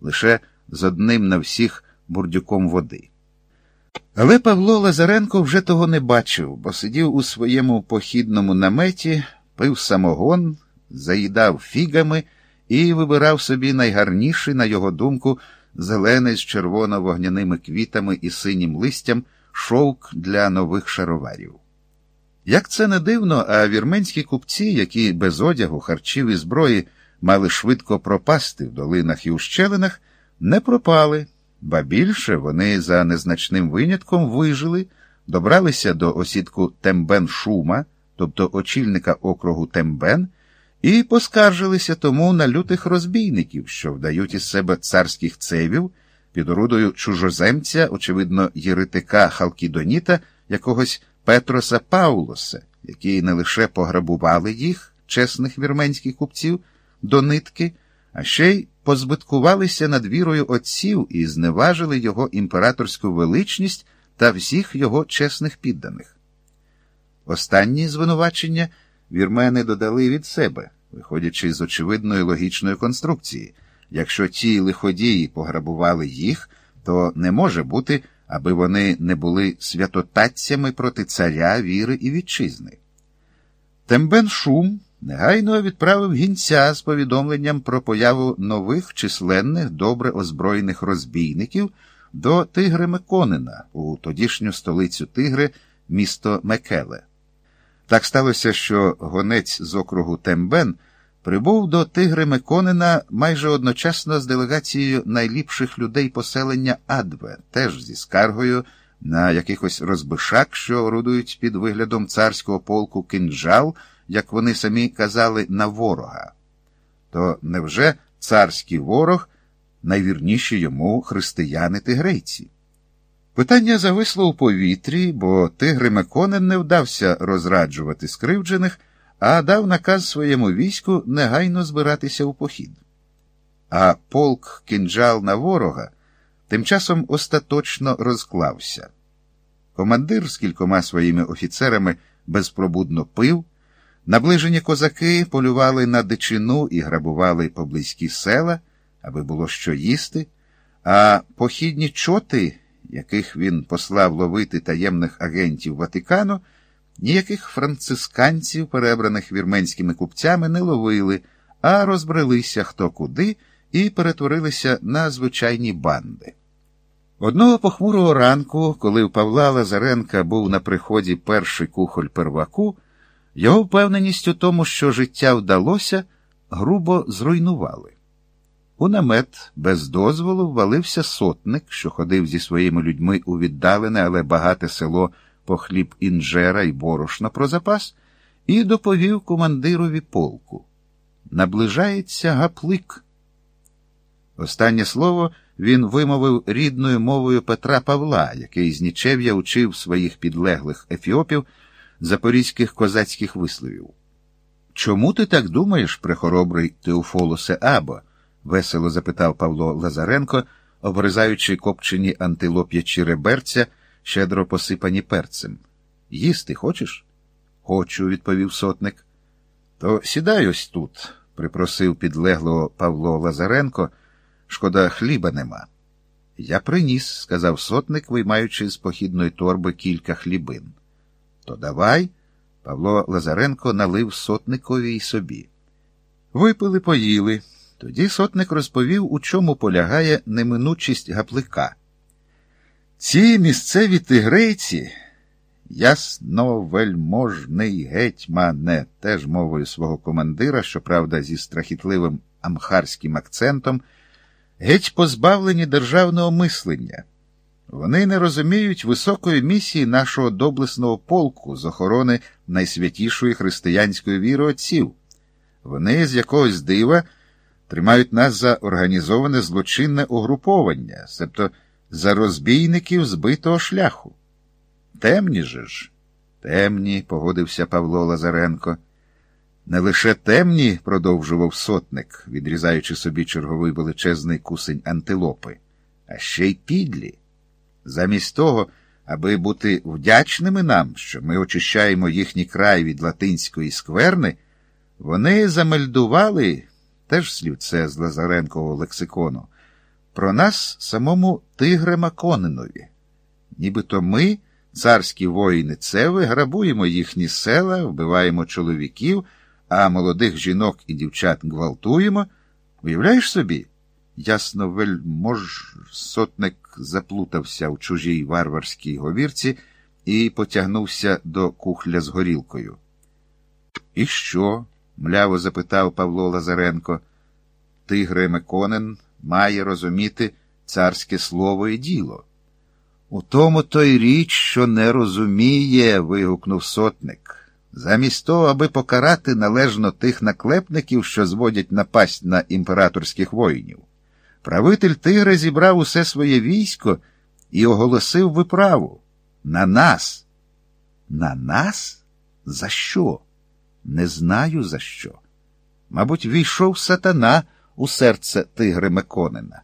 лише з одним на всіх бурдюком води. Але Павло Лазаренко вже того не бачив, бо сидів у своєму похідному наметі, пив самогон, заїдав фігами і вибирав собі найгарніший, на його думку, зелений з червоно-вогняними квітами і синім листям шовк для нових шароварів. Як це не дивно, а вірменські купці, які без одягу, харчів і зброї мали швидко пропасти в долинах і ущелинах, не пропали, ба більше вони за незначним винятком вижили, добралися до осідку Тембен Шума, тобто очільника округу Тембен, і поскаржилися тому на лютих розбійників, що вдають із себе царських цевів під орудою чужоземця, очевидно, єретика Халкідоніта, якогось Петроса Паулоса, які не лише пограбували їх, чесних вірменських купців, до нитки, а ще й позбиткувалися над вірою отців і зневажили його імператорську величність та всіх його чесних підданих. Останні звинувачення вірмени додали від себе, виходячи з очевидної логічної конструкції. Якщо ті лиходії пограбували їх, то не може бути, аби вони не були святотатцями проти царя, віри і вітчизни. Тембен Шум негайно відправив гінця з повідомленням про появу нових численних добре озброєних розбійників до Тигри Меконина у тодішню столицю Тигри, місто Мекеле. Так сталося, що гонець з округу Тембен прибув до Тигри Меконина майже одночасно з делегацією найліпших людей поселення Адве, теж зі скаргою на якихось розбишак, що орудують під виглядом царського полку кинджал, як вони самі казали, на ворога. То невже царський ворог найвірніші йому християни-тигрейці? Питання зависло у повітрі, бо Тигри Меконен не вдався розраджувати скривджених а дав наказ своєму війську негайно збиратися у похід. А полк кинджал на ворога тим часом остаточно розклався. Командир з кількома своїми офіцерами безпробудно пив, наближені козаки полювали на дичину і грабували поблизькі села, аби було що їсти, а похідні чоти, яких він послав ловити таємних агентів Ватикану, Ніяких францисканців, перебраних вірменськими купцями, не ловили, а розбрелися хто куди і перетворилися на звичайні банди. Одного похмурого ранку, коли у Павла Лазаренка був на приході перший кухоль перваку, його впевненість у тому, що життя вдалося, грубо зруйнували. У намет без дозволу ввалився сотник, що ходив зі своїми людьми у віддалене, але багате село по хліб інжера і борошна про запас і доповів командирові полку. Наближається гаплик. Останнє слово він вимовив рідною мовою Петра Павла, який з нічев'я учив своїх підлеглих ефіопів запорізьких козацьких висловів. Чому ти так думаєш, прихоробрий Теофолосе Або? весело запитав Павло Лазаренко, обризаючи копчені антилоп'ячі реберця щедро посипані перцем. Їсти хочеш? Хочу, відповів сотник. То сідай ось тут, припросив підлеглого Павло Лазаренко. Шкода, хліба нема. Я приніс, сказав сотник, виймаючи з похідної торби кілька хлібин. То давай. Павло Лазаренко налив сотникові й собі. Випили, поїли. Тоді сотник розповів, у чому полягає неминучість гаплика. Ці місцеві тигрейці, ясно вельможний гетьмане, теж мовою свого командира, щоправда, зі страхітливим амхарським акцентом, геть позбавлені державного мислення. Вони не розуміють високої місії нашого доблесного полку з охорони найсвятішої християнської віри отців. Вони з якогось дива тримають нас за організоване злочинне угруповання, себто за розбійників збитого шляху. Темні же ж, темні, погодився Павло Лазаренко. Не лише темні, продовжував сотник, відрізаючи собі черговий величезний кусень антилопи, а ще й підлі. Замість того, аби бути вдячними нам, що ми очищаємо їхній край від латинської скверни, вони замельдували теж слівце з Лазаренкового лексикону про нас самому Тигре Маконинові. Нібито ми, царські воїни Цеви, грабуємо їхні села, вбиваємо чоловіків, а молодих жінок і дівчат гвалтуємо. Уявляєш собі? Ясно, вельмож сотник заплутався в чужій варварській говірці і потягнувся до кухля з горілкою. І що? мляво запитав Павло Лазаренко. Тигре Миконин має розуміти царське слово і діло. У тому той річ, що не розуміє, вигукнув сотник. Замість того, аби покарати належно тих наклепників, що зводять напасть на імператорських воїнів. Правитель Тигра зібрав усе своє військо і оголосив виправу. На нас. На нас? За що? Не знаю за що. Мабуть, війшов сатана у серце Тигри Меконина.